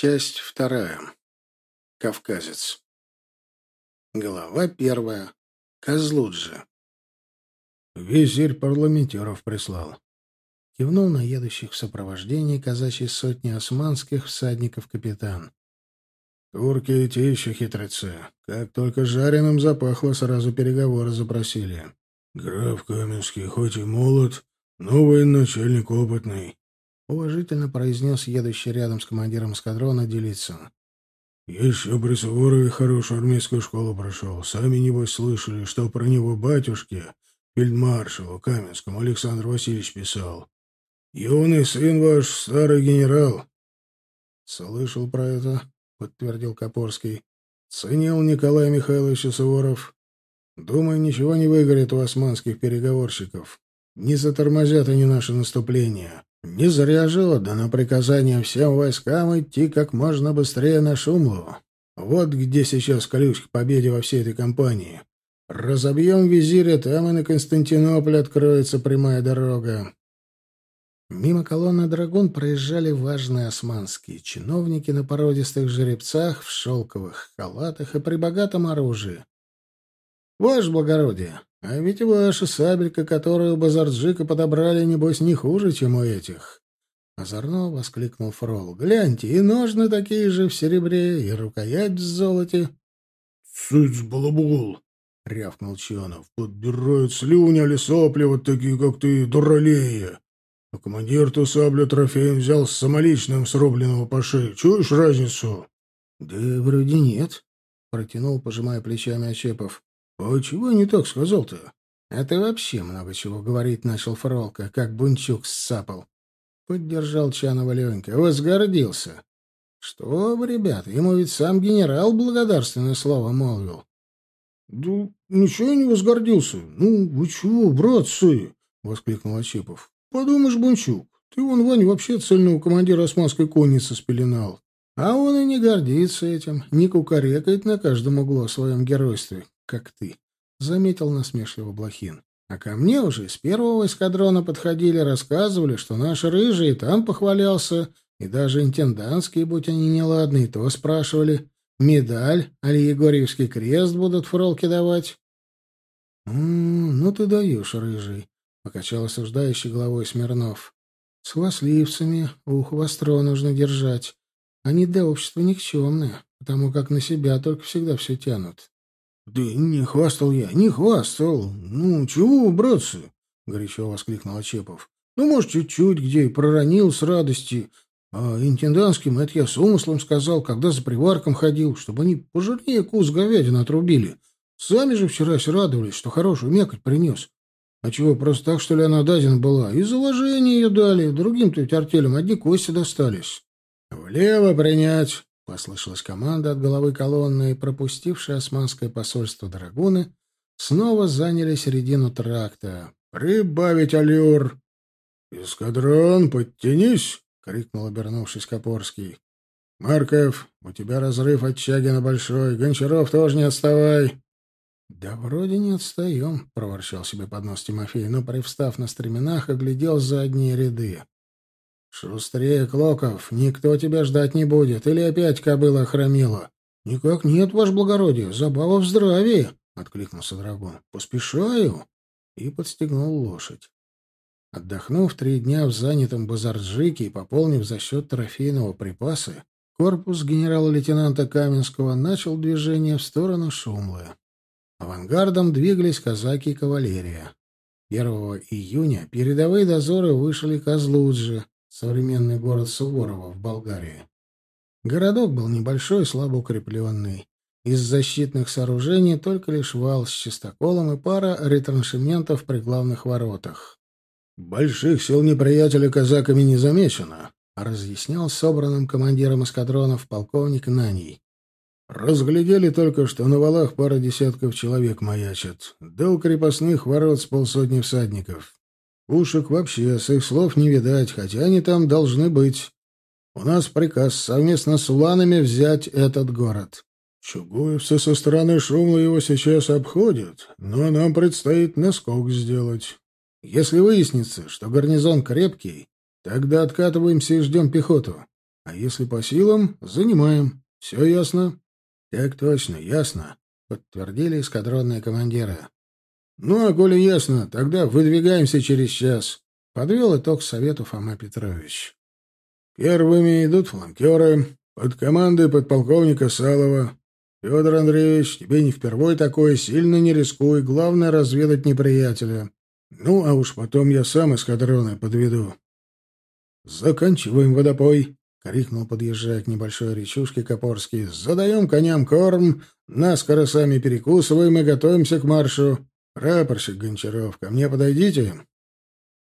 Часть вторая. Кавказец. Глава первая. Козлуджи. Визирь парламентеров прислал. Кивнул на едущих в сопровождении казачьей сотни османских всадников капитан. Турки и те еще хитрецы. Как только жареным запахло, сразу переговоры запросили. Граф Каменский хоть и молод, но военачальник опытный. — уважительно произнес едущий рядом с командиром эскадрона Делицын. «Еще при Суворове хорошую армейскую школу прошел. Сами, небось, слышали, что про него батюшке, фельдмаршалу Каменскому, Александр Васильевич писал. Юный сын ваш, старый генерал». «Слышал про это», — подтвердил Копорский. «Ценил Николай Михайлович Суворов. Думаю, ничего не выгорит у османских переговорщиков. Не затормозят они наше наступление». Не зря же отдано приказание всем войскам идти как можно быстрее на Шумлу. Вот где сейчас ключ к победе во всей этой кампании. Разобьем визиря, там и на Константинополь откроется прямая дорога. Мимо колонны «Драгун» проезжали важные османские чиновники на породистых жеребцах, в шелковых халатах и при богатом оружии. «Ваше благородие, а ведь ваша сабелька, которую Базарджика подобрали, небось, не хуже, чем у этих. Озорно воскликнул Фрол. Гляньте, и ножны такие же в серебре, и рукоять в золоте. Цыц, балабул! — рявкнул Чонов. — Подбирают слюни или сопли вот такие, как ты, дуралея. А командир-то саблю трофеем взял с самоличным срубленного по шее. Чуешь разницу? — Да вроде нет, — протянул, пожимая плечами Очепов. «А чего не так сказал-то?» «Это вообще много чего говорить начал Фролка, как бунчук сцапал». Поддержал Чанова Ленька. Возгордился. «Что вы, ребята, ему ведь сам генерал благодарственное слово молвил». «Да ничего я не возгордился. Ну, вы чего, братцы?» — воскликнул Очепов. «Подумаешь, Бунчук, ты вон, Вань, вообще цельного командира османской конницы спеленал». А он и не гордится этим, не кукарекает на каждом углу о своем геройстве, как ты, — заметил насмешливо Блохин. А ко мне уже из первого эскадрона подходили, рассказывали, что наш рыжий там похвалялся, и даже интендантские, будь они неладные, то спрашивали, медаль, али Егорьевский крест будут фролки давать. — Ну ты даешь, рыжий, — покачал осуждающий головой Смирнов. — С хвастливцами ухо востро нужно держать. Они для общества никчемные, потому как на себя только всегда все тянут. «Да не хвастал я, не хвастал. Ну, чего, братцы?» — горячо воскликнул Очепов. «Ну, может, чуть-чуть где и проронил с радости. А интендантским это я с умыслом сказал, когда за приварком ходил, чтобы они пожирнее кус говядины отрубили. Сами же вчера радовались, что хорошую мекоть принес. А чего, просто так, что ли, она дадена была? И заложение ее дали. Другим-то ведь артелям одни кости достались». «Влево принять!» Послышалась команда от головы колонны, и пропустившие османское посольство драгуны снова заняли середину тракта. «Прибавить аллюр!» «Эскадрон, подтянись!» — крикнул, обернувшись Копорский. «Марков, у тебя разрыв от Чагина большой. Гончаров тоже не отставай!» «Да вроде не отстаем», — проворчал себе под нос Тимофей, но, привстав на стременах, оглядел задние ряды. «Шустрее, Клоков, никто тебя ждать не будет. Или опять кобыла охромила?» «Никак нет, ваше благородие, забава в здравии», — откликнулся драгон. «Поспешаю» и подстегнул лошадь. Отдохнув три дня в занятом Базарджике и пополнив за счет трофейного припасы, корпус генерала-лейтенанта Каменского начал движение в сторону Шумлы. Авангардом двигались казаки и кавалерия. 1 июня передовые дозоры вышли к Азлуджи, современный город Суворово в Болгарии. Городок был небольшой, слабо укрепленный. Из защитных сооружений только лишь вал с чистоколом и пара ретраншементов при главных воротах. «Больших сил неприятеля казаками не замечено», — разъяснял собранным командиром эскадронов полковник Наний. «Разглядели только, что на валах пара десятков человек маячат, да у крепостных ворот с полсотни всадников. Пушек вообще с их слов не видать, хотя они там должны быть. У нас приказ совместно с уланами взять этот город. Чугуевцы со стороны шума его сейчас обходят, но нам предстоит наскок сделать. Если выяснится, что гарнизон крепкий, тогда откатываемся и ждем пехоту. А если по силам, занимаем. Все ясно? Так точно, ясно, подтвердили эскадронные командиры. Ну, а коли ясно, тогда выдвигаемся через час. Подвел итог совету Фома Петрович. Первыми идут фланкеры под командой подполковника Салова. Федор Андреевич, тебе не впервой такое, сильно не рискуй, главное разведать неприятеля. Ну, а уж потом я сам эскадроны подведу. Заканчиваем водопой, — крикнул, подъезжая к небольшой речушке Копорский. Задаем коням корм, наскоро сами перекусываем и готовимся к маршу. Рапорщик Гончаров, ко мне подойдите.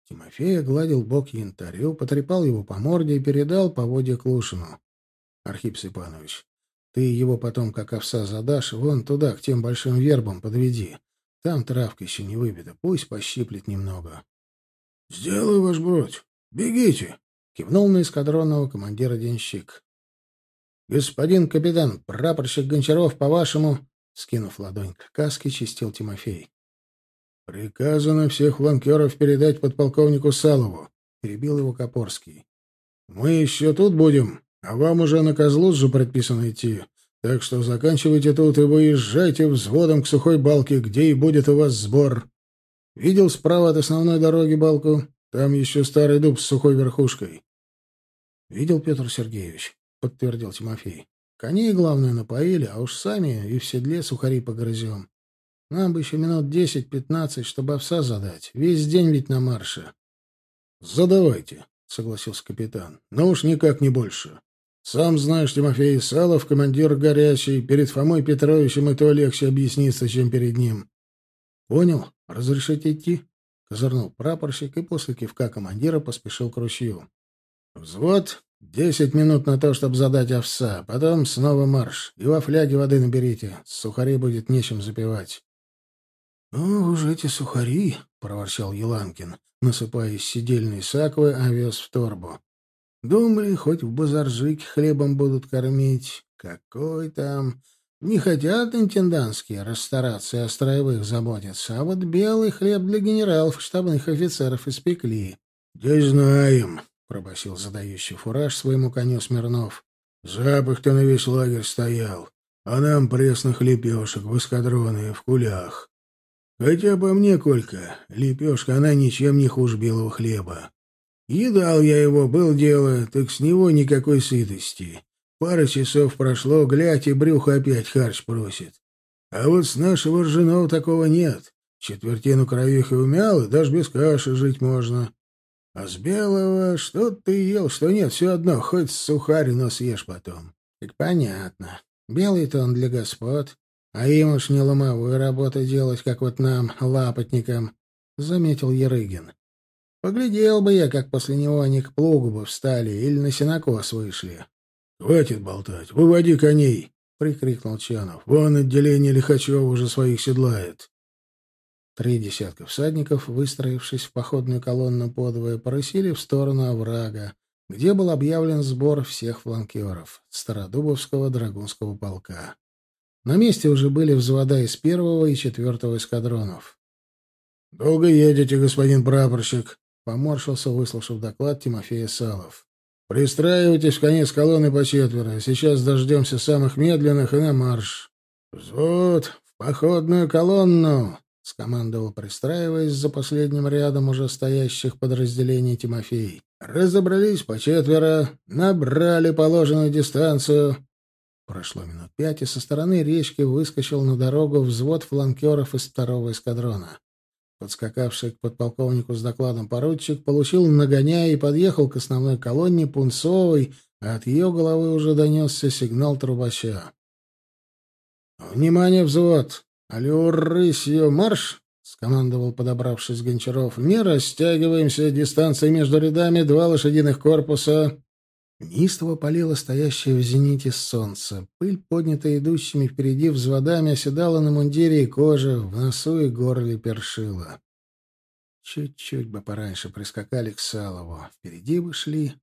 Тимофей огладил бок янтарю, потрепал его по морде и передал поводья Клушину. — Архип Степанович, ты его потом, как овса, задашь, вон туда, к тем большим вербам подведи. Там травка еще не выбита, пусть пощиплет немного. — Сделаю, ваш бродь. Бегите! — кивнул на эскадронного командира денщик. — Господин капитан, прапорщик Гончаров, по-вашему... Скинув ладонь к каске, чистил Тимофей. — Приказано всех фланкеров передать подполковнику Салову, — перебил его Копорский. — Мы еще тут будем, а вам уже на Козлуджу предписано идти. Так что заканчивайте тут и выезжайте взводом к сухой балке, где и будет у вас сбор. Видел справа от основной дороги балку? Там еще старый дуб с сухой верхушкой. — Видел, Петр Сергеевич, — подтвердил Тимофей. — Коней, главное, напоили, а уж сами и в седле сухари погрызем. Нам бы еще минут десять-пятнадцать, чтобы овса задать. Весь день ведь на марше. — Задавайте, — согласился капитан. — Но уж никак не больше. Сам знаешь, Тимофей Салов, командир горячий, перед Фомой Петровичем и то легче объясниться, чем перед ним. — Понял. Разрешите идти? — козырнул прапорщик и после кивка командира поспешил к ручью. — Взвод. Десять минут на то, чтобы задать овса. Потом снова марш. И во фляге воды наберите. С сухарей будет нечем запивать. — Ну, уж эти сухари, — проворчал Еланкин, насыпая из сидельной саквы овес в торбу. Думали, хоть в базаржике хлебом будут кормить. Какой там... Не хотят интендантские расстараться и о строевых заботиться, а вот белый хлеб для генералов штабных офицеров испекли. — Да знаем, — пробасил задающий фураж своему коню Смирнов. — Запах-то на весь лагерь стоял, а нам пресных лепешек в эскадроны в кулях. Хотя по мне, Колька, лепешка, она ничем не хуже белого хлеба. Едал я его, был дело, так с него никакой сытости. Пара часов прошло, глядь, и брюхо опять харч просит. А вот с нашего ржаного такого нет. Четвертину крових и умял, и даже без каши жить можно. А с белого что ты ел, что нет, все одно, хоть сухарь, но съешь потом. Так понятно. Белый-то он для господ, а им уж не ломовую работу делать, как вот нам, лапотникам, — заметил Ерыгин. Поглядел бы я, как после него они к плугу бы встали или на сенокос вышли. — Хватит болтать, выводи коней! — прикрикнул Чанов. — Вон отделение Лихачева уже своих седлает. Три десятка всадников, выстроившись в походную колонну подвое, порысили в сторону оврага, где был объявлен сбор всех фланкеров Стародубовского драгунского полка. На месте уже были взвода из первого и четвертого эскадронов. — Долго едете, господин прапорщик? Поморщился, выслушав доклад Тимофея Салов. «Пристраивайтесь в конец колонны по четверо. Сейчас дождемся самых медленных и на марш». «Взвод! В походную колонну!» — скомандовал, пристраиваясь за последним рядом уже стоящих подразделений Тимофей. «Разобрались по четверо, набрали положенную дистанцию». Прошло минут пять, и со стороны речки выскочил на дорогу взвод фланкеров из второго эскадрона. Подскакавший к подполковнику с докладом поручик получил нагоняя и подъехал к основной колонне Пунцовой, а от ее головы уже донесся сигнал трубача. «Внимание, взвод! Алюр, рысью, марш!» — скомандовал, подобравшись Гончаров. «Не растягиваемся, дистанция между рядами, два лошадиных корпуса». Неистово палило стоящее в зените солнце. Пыль, поднятая идущими впереди взводами, оседала на мундире и коже, в носу и горле першила. Чуть-чуть бы пораньше прискакали к Салову. Впереди бы шли.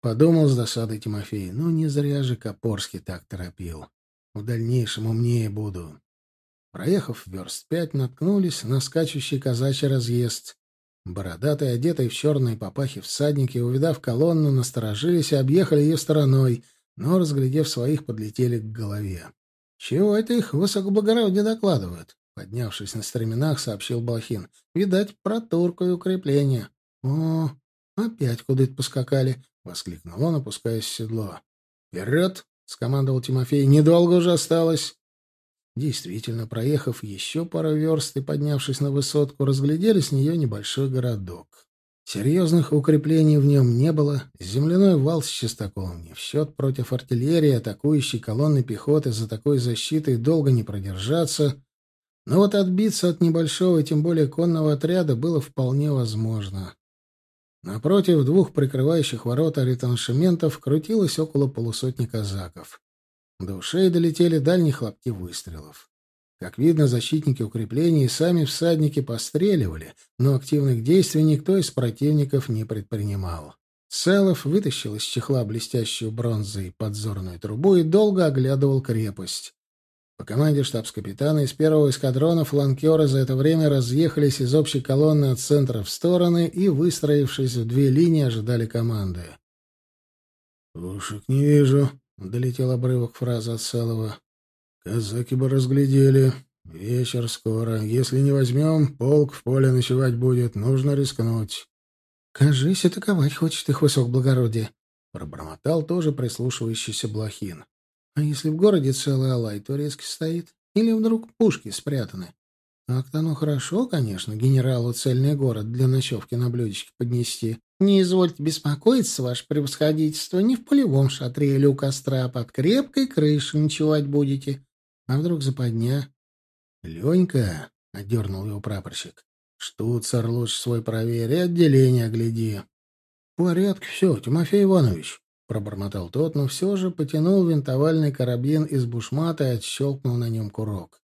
Подумал с досадой Тимофей. Ну, не зря же Копорский так торопил. В дальнейшем умнее буду. Проехав верст пять, наткнулись на скачущий казачий разъезд. Бородатые, одетые в черные папахи всадники, увидав колонну, насторожились и объехали ее стороной, но, разглядев своих, подлетели к голове. — Чего это их высокоблагородие докладывают? Поднявшись на стременах, сообщил Балхин. — Видать, про турку и укрепление. — О, опять куда-то поскакали, — воскликнул он, опускаясь в седло. — Вперед! — скомандовал Тимофей. — Недолго уже осталось. Действительно, проехав еще пару верст и поднявшись на высотку, разглядели с нее небольшой городок. Серьезных укреплений в нем не было, земляной вал с частоколом не в счет против артиллерии, атакующей колонны пехоты за такой защитой долго не продержаться, но вот отбиться от небольшого и тем более конного отряда было вполне возможно. Напротив двух прикрывающих ворота ретраншементов крутилось около полусотни казаков. До ушей долетели дальние хлопки выстрелов. Как видно, защитники укреплений и сами всадники постреливали, но активных действий никто из противников не предпринимал. Селов вытащил из чехла блестящую бронзой подзорную трубу и долго оглядывал крепость. По команде штабс-капитана из первого эскадрона фланкеры за это время разъехались из общей колонны от центра в стороны и, выстроившись в две линии, ожидали команды. «Пушек не вижу», — долетел обрывок фразы от Селова. «Казаки бы разглядели. Вечер скоро. Если не возьмем, полк в поле ночевать будет. Нужно рискнуть». «Кажись, атаковать хочет их высок благородие», — пробормотал тоже прислушивающийся Блохин. «А если в городе целый алай, то резко стоит? Или вдруг пушки спрятаны? Так-то оно хорошо, конечно, генералу цельный город для ночевки на блюдечке поднести. Не извольте беспокоиться, ваше превосходительство, не в полевом шатре или у костра, а под крепкой крышей ночевать будете. А вдруг западня? — Ленька, — одернул его прапорщик, — штуцер лучше свой проверь и отделение огляди. — В порядке все, Тимофей Иванович, — пробормотал тот, но все же потянул винтовальный карабин из бушмата и отщелкнул на нем курок. —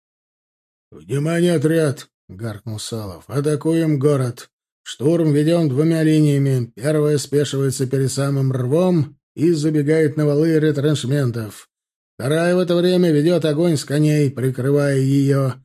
Внимание, отряд! — гаркнул Салов. — Атакуем город! Штурм ведем двумя линиями. Первая спешивается перед самым рвом и забегает на валы ретраншментов. Вторая в это время ведет огонь с коней, прикрывая ее.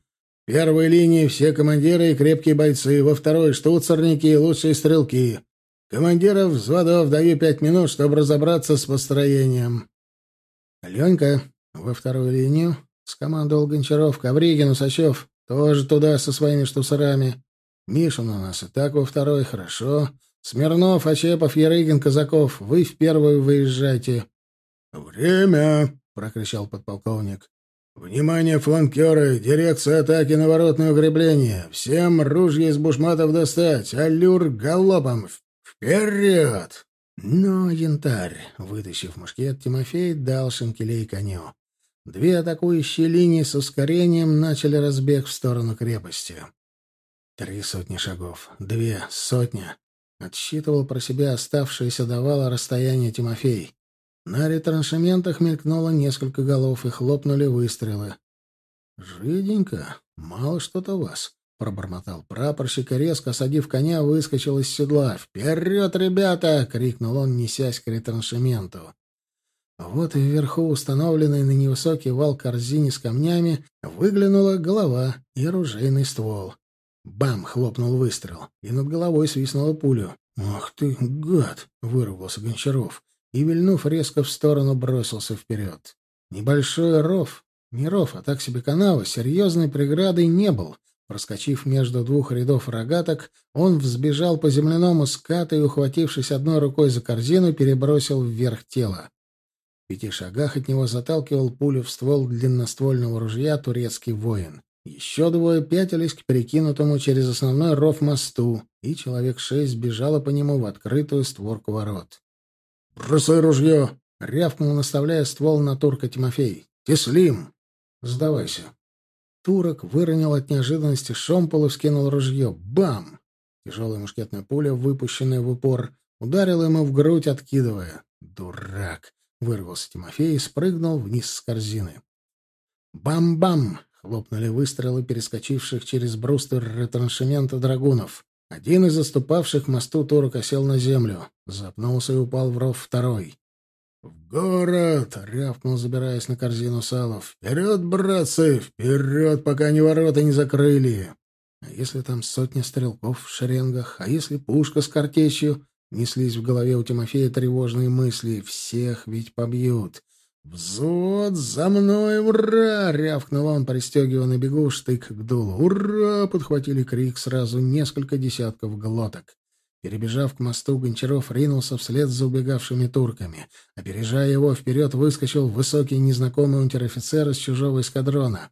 В первой линии все командиры и крепкие бойцы, во второй — штуцерники и лучшие стрелки. Командиров взводов даю пять минут, чтобы разобраться с построением. — Ленька, во вторую линию, — скомандовал Гончаров, — Ковригин, Усачев, тоже туда со своими штуцерами. Мишин у нас и так во второй, хорошо. Смирнов, Очепов, Ярыгин, Казаков, вы в первую выезжайте. — Время! — прокричал подполковник. — Внимание, фланкеры! Дирекция атаки на воротное укрепление! Всем ружья из бушматов достать! Аллюр галопом! Вперед! Но янтарь, вытащив мушкет, Тимофей дал шинкелей коню. Две атакующие линии с ускорением начали разбег в сторону крепости. Три сотни шагов. Две. Сотня. Отсчитывал про себя оставшееся давало расстояние Тимофей. На ретраншементах мелькнуло несколько голов и хлопнули выстрелы. «Жиденько. Мало что-то вас», — пробормотал прапорщик и, резко осадив коня, выскочил из седла. «Вперед, ребята!» — крикнул он, несясь к ретраншементу. Вот и вверху, установленной на невысокий вал корзине с камнями, выглянула голова и оружейный ствол. Бам! хлопнул выстрел, и над головой свистнула пулю. «Ах ты, гад!» — вырвался Гончаров, и, вильнув резко в сторону, бросился вперед. Небольшой ров, не ров, а так себе канава, серьезной преградой не был. Проскочив между двух рядов рогаток, он взбежал по земляному скату и, ухватившись одной рукой за корзину, перебросил вверх тело. Пяти шагах от него заталкивал пулю в ствол длинноствольного ружья турецкий воин. Еще двое пятились к перекинутому через основной ров мосту, и человек шесть бежало по нему в открытую створку ворот. «Бросай ружье!» — рявкнул, наставляя ствол на турка Тимофей. «Теслим!» «Сдавайся!» Турок выронил от неожиданности шомпол и вскинул ружье. Бам! Тяжелая мушкетная пуля, выпущенная в упор, ударила ему в грудь, откидывая. «Дурак!» — вырвался Тимофей и спрыгнул вниз с корзины. «Бам-бам!» Хлопнули выстрелы перескочивших через бруствер ретраншемента драгунов. Один из заступавших мосту турок осел на землю. Запнулся и упал в ров второй. «В город!» — рявкнул, забираясь на корзину салов. «Вперед, братцы! Вперед, пока они ворота не закрыли!» А если там сотня стрелков в шеренгах? А если пушка с картечью? Неслись в голове у Тимофея тревожные мысли. Всех ведь побьют. «Взвод за мной! Ура!» — рявкнул он, пристегивая на бегу штык к дулу. «Ура!» — подхватили крик сразу несколько десятков глоток. Перебежав к мосту, Гончаров ринулся вслед за убегавшими турками. Опережая его, вперед выскочил высокий незнакомый унтер-офицер из чужого эскадрона.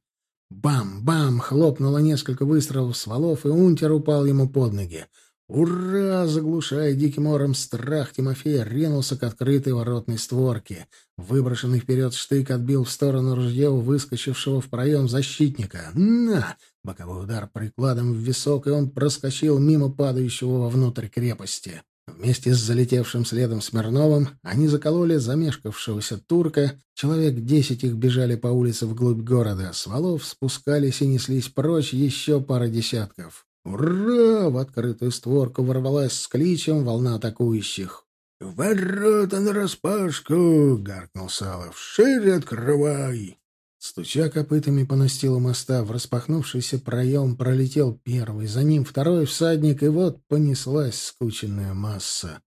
Бам-бам! Хлопнуло несколько выстрелов с валов, и унтер упал ему под ноги. «Ура!» — заглушая диким ором страх, Тимофей ринулся к открытой воротной створке. Выброшенный вперед штык отбил в сторону ружье у выскочившего в проем защитника. «На!» — боковой удар прикладом в висок, и он проскочил мимо падающего вовнутрь крепости. Вместе с залетевшим следом Смирновым они закололи замешкавшегося турка. Человек десять их бежали по улице вглубь города. С валов спускались и неслись прочь еще пара десятков. «Ура!» — в открытую створку ворвалась с кличем волна атакующих. «Ворота нараспашку!» — гаркнул Салов. «Шире открывай!» Стуча копытами по настилу моста, в распахнувшийся проем пролетел первый, за ним второй всадник, и вот понеслась скученная масса.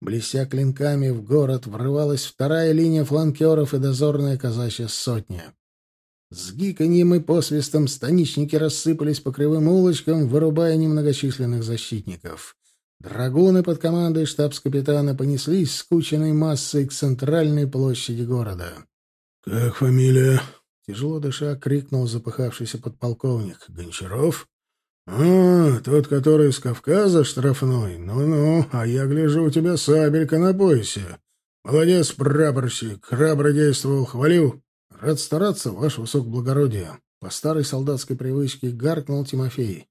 Блестя клинками, в город врывалась вторая линия фланкеров и дозорная казачья сотня. С гиканьем и посвистом станичники рассыпались по кривым улочкам, вырубая немногочисленных защитников. Драгуны под командой штабс-капитана понеслись скученной массой к центральной площади города. «Как фамилия?» Тяжело дыша, крикнул запыхавшийся подполковник. «Гончаров?» «А, тот, который с Кавказа штрафной? Ну-ну, а я гляжу, у тебя сабелька на поясе. Молодец, прапорщик, храбро действовал, хвалю. Рад стараться, ваше высокоблагородие». По старой солдатской привычке гаркнул Тимофей.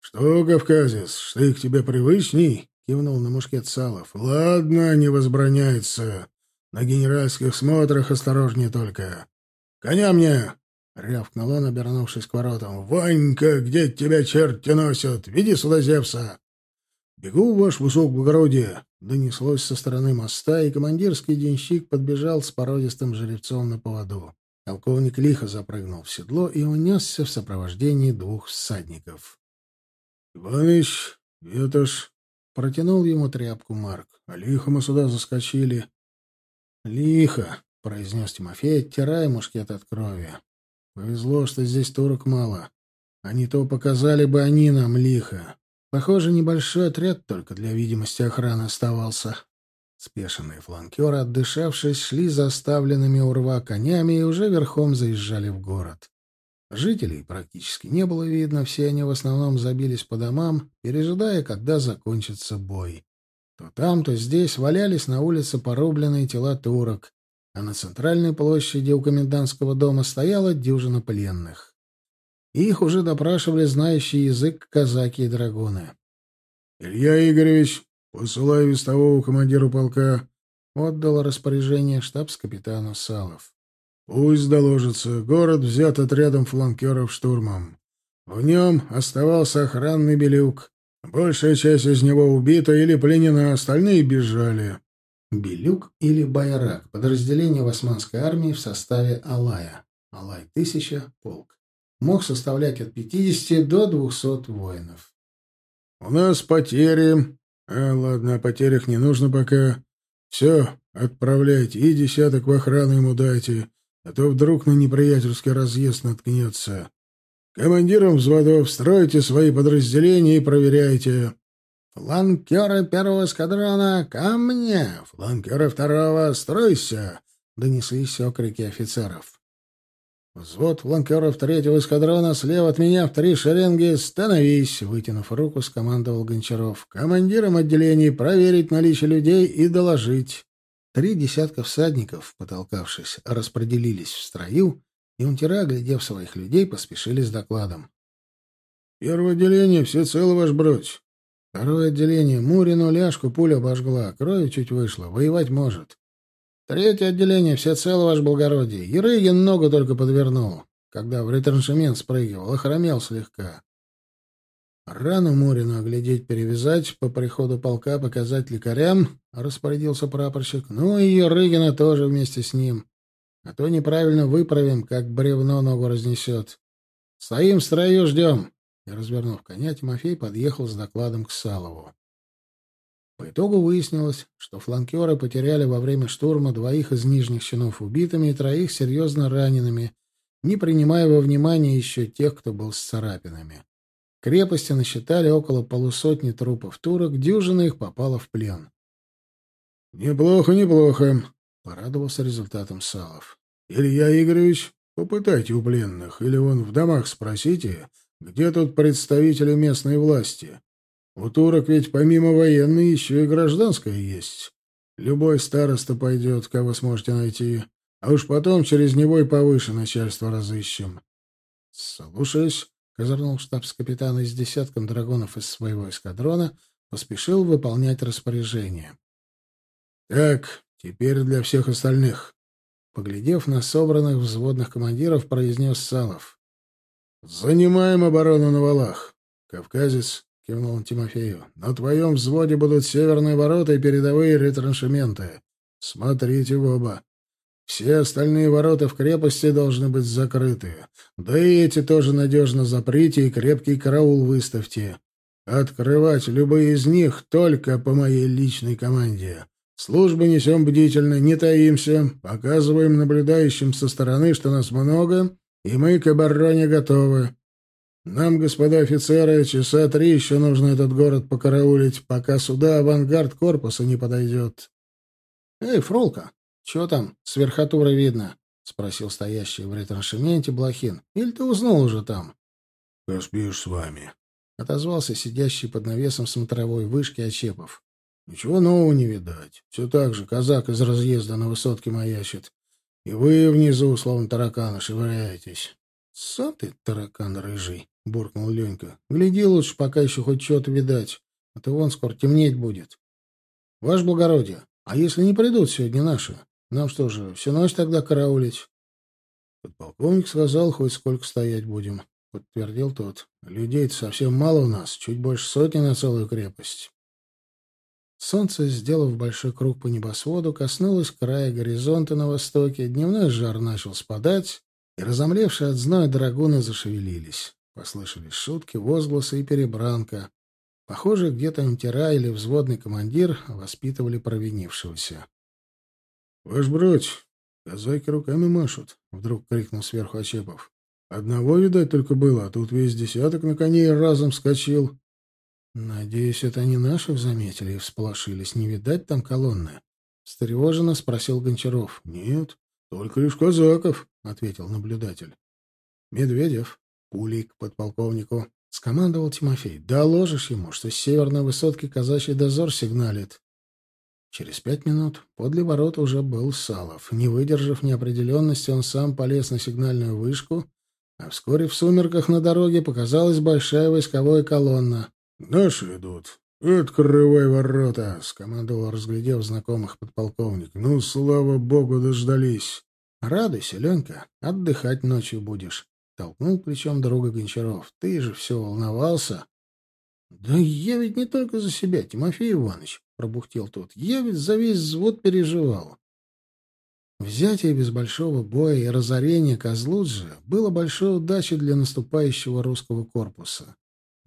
«Что, кавказец, штык тебе привычней?» — кивнул на мушкет Салов. «Ладно, не возбраняется. На генеральских смотрах осторожнее только. «Коня мне!» — рявкнул он, обернувшись к воротам. «Ванька, где тебя черти носят? Веди сюда Зевса!» «Бегу, ваш высокоблагородие!» — донеслось со стороны моста, и командирский денщик подбежал с породистым жеребцом на поводу. Полковник лихо запрыгнул в седло и унесся в сопровождении двух всадников. — Иваныч, Ветошь, — протянул ему тряпку Марк. — А лихо мы сюда заскочили. — Лихо, — произнес Тимофей, оттирая мушкет от крови. «Повезло, что здесь турок мало. Не то показали бы они нам лихо. Похоже, небольшой отряд только для видимости охраны оставался». Спешенные фланкеры, отдышавшись, шли за оставленными у рва конями и уже верхом заезжали в город. Жителей практически не было видно, все они в основном забились по домам, пережидая, когда закончится бой. То там, то здесь валялись на улице порубленные тела турок, а на центральной площади у комендантского дома стояла дюжина пленных. Их уже допрашивали знающие язык казаки и драгуны. — Илья Игоревич, посылай вестового командиру полка, — отдал распоряжение штабс-капитану Салов. — Пусть доложится. Город взят отрядом фланкеров штурмом. В нем оставался охранный белюк. Большая часть из него убита или пленена, остальные бежали. Белюк или Байрак, подразделение в османской армии в составе Алая. Алай-1000, полк. Мог составлять от 50 до 200 воинов. «У нас потери. А, ладно, о потерях не нужно пока. Все, отправляйте, и десяток в охрану ему дайте, а то вдруг на неприятельский разъезд наткнется. Командирам взводов стройте свои подразделения и проверяйте. «Фланкеры первого эскадрона, ко мне! Фланкеры второго, стройся!» — донеслись окрики офицеров. «Взвод фланкеров третьего эскадрона слева от меня в три шеренги, становись!» — вытянув руку, скомандовал Гончаров. «Командирам отделений проверить наличие людей и доложить». Три десятка всадников, потолкавшись, распределились в строю, и унтера, глядев своих людей, поспешили с докладом. «Первое отделение, все целы, ваш бродь. Второе отделение. Мурину ляжку пуля обожгла. Крови чуть вышло. Воевать может. Третье отделение. Все цело, ваше благородие. Ерыгин ногу только подвернул. Когда в ретраншемент спрыгивал, охромел слегка. Рану Мурину оглядеть, перевязать, по приходу полка показать лекарям, — распорядился прапорщик. Ну и Ерыгина тоже вместе с ним. А то неправильно выправим, как бревно ногу разнесет. Стоим в строю, ждем. И, развернув коня, Тимофей подъехал с докладом к Салову. По итогу выяснилось, что фланкеры потеряли во время штурма двоих из нижних чинов убитыми и троих серьезно ранеными, не принимая во внимание еще тех, кто был с царапинами. Крепости насчитали около полусотни трупов турок, дюжина их попала в плен. «Неплохо, неплохо», — порадовался результатом Салов. «Илья Игоревич, попытайте у пленных, или вон в домах спросите, где тут представители местной власти. У турок ведь помимо военной еще и гражданская есть. Любой староста пойдет, кого сможете найти, а уж потом через него и повыше начальство разыщем. — Слушаюсь, — козырнул штабс-капитан из десятком драгонов из своего эскадрона, поспешил выполнять распоряжение. — Так, теперь для всех остальных. Поглядев на собранных взводных командиров, произнес Салов. — Занимаем оборону на валах. Кавказец, — кивнул он Тимофею. — На твоем взводе будут северные ворота и передовые ретраншементы. Смотрите в оба. Все остальные ворота в крепости должны быть закрыты. Да и эти тоже надежно заприте и крепкий караул выставьте. Открывать любые из них только по моей личной команде. Службы несем бдительно, не таимся, показываем наблюдающим со стороны, что нас много, и мы к обороне готовы. Нам, господа офицеры, часа три еще нужно этот город покараулить, пока сюда авангард корпуса не подойдет. — Эй, Фролка, что там с верхотуры видно? — спросил стоящий в ретраншементе Блохин. — Или ты уснул уже там? — Поспишь с вами, — отозвался сидящий под навесом смотровой вышки Очепов. — Ничего нового не видать. Все так же казак из разъезда на высотке маячит. И вы внизу, словно тараканы, шевыряетесь. — Сам ты таракан рыжий, — буркнул Ленька. — Гляди лучше, пока еще хоть что-то видать, а то вон скоро темнеть будет. — Ваше благородие, а если не придут сегодня наши? Нам что же, всю ночь тогда караулить? Подполковник сказал, хоть сколько стоять будем, — подтвердил тот. Людей-то совсем мало у нас, чуть больше сотни на целую крепость. Солнце, сделав большой круг по небосводу, коснулось края горизонта на востоке, дневной жар начал спадать, и разомлевшие от зноя драгуны зашевелились. Послышались шутки, возгласы и перебранка. Похоже, где-то унтера или взводный командир воспитывали провинившегося. — Ваш бродь, казаки руками машут, — вдруг крикнул сверху Очепов. — Одного, видать, только было, а тут весь десяток на коней разом вскочил. — Надеюсь, это они наших заметили и всполошились. Не видать там колонны? — встревоженно спросил Гончаров. — Нет, только лишь казаков, — ответил наблюдатель. — Медведев, пулей к подполковнику. Скомандовал Тимофей. Доложишь ему, что с северной высотки казачий дозор сигналит. Через пять минут подле ворот уже был Салов. Не выдержав неопределенности, он сам полез на сигнальную вышку, а вскоре в сумерках на дороге показалась большая войсковая колонна. «Наши идут. Открывай ворота!» — скомандовал, разглядев знакомых подполковник. «Ну, слава богу, дождались!» «Радуйся, Ленька, отдыхать ночью будешь. Толкнул плечом друга Гончаров. «Ты же все волновался!» «Да я ведь не только за себя, Тимофей Иванович!» — пробухтел тот. «Я ведь за весь взвод переживал!» Взятие без большого боя и разорение Козлуджи было большой удачей для наступающего русского корпуса.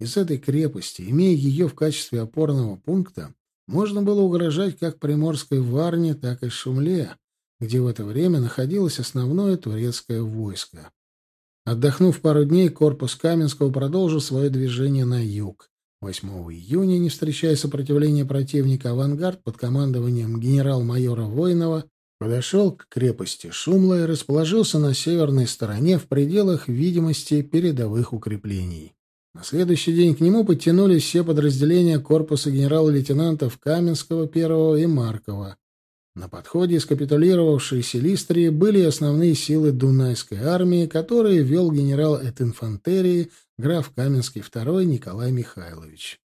Из этой крепости, имея ее в качестве опорного пункта, можно было угрожать как Приморской Варне, так и Шумле, где в это время находилось основное турецкое войско. Отдохнув пару дней, корпус Каменского продолжил свое движение на юг. 8 июня, не встречая сопротивления противника, авангард под командованием генерал-майора Воинова подошел к крепости Шумла и расположился на северной стороне в пределах видимости передовых укреплений. На следующий день к нему подтянулись все подразделения корпуса генерал-лейтенантов Каменского, Первого и Маркова. На подходе из капитулировавшей Селистрии были основные силы Дунайской армии, которые вел генерал эт инфантерии граф Каменский II Николай Михайлович.